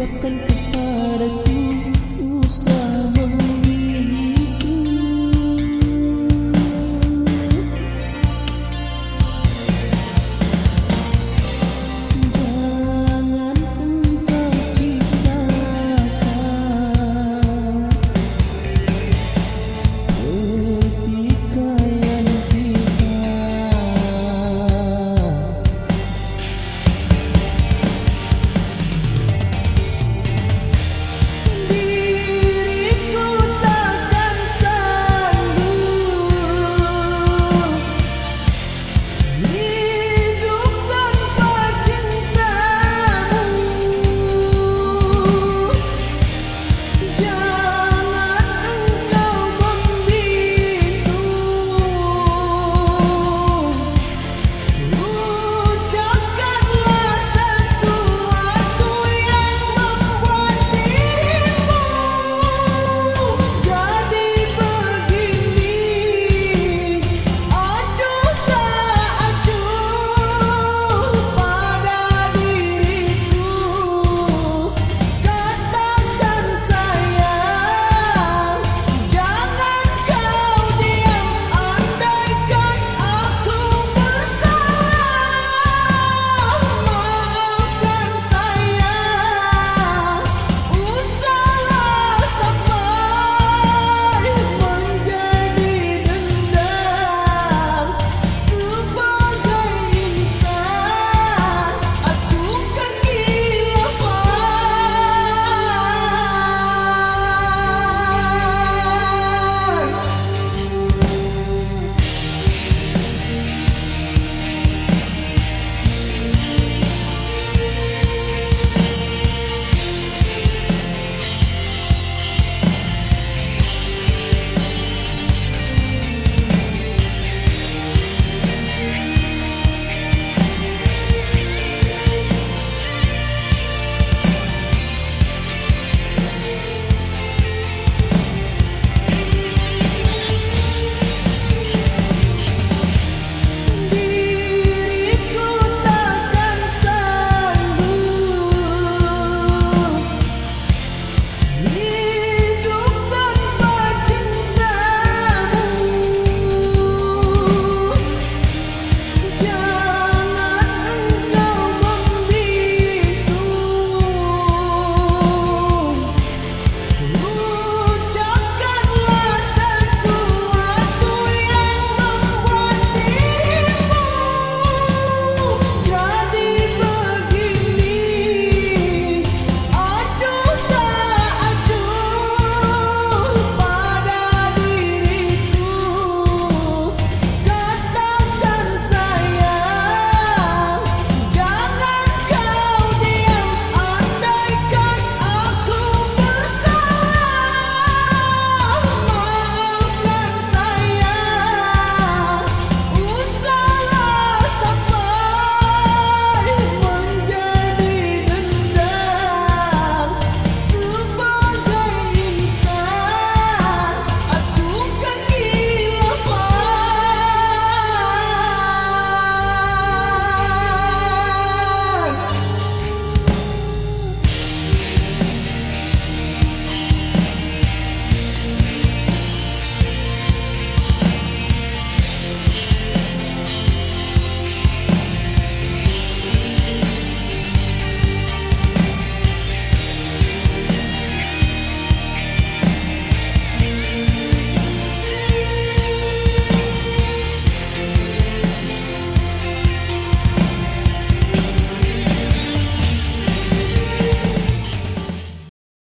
menyebabkan kebaikan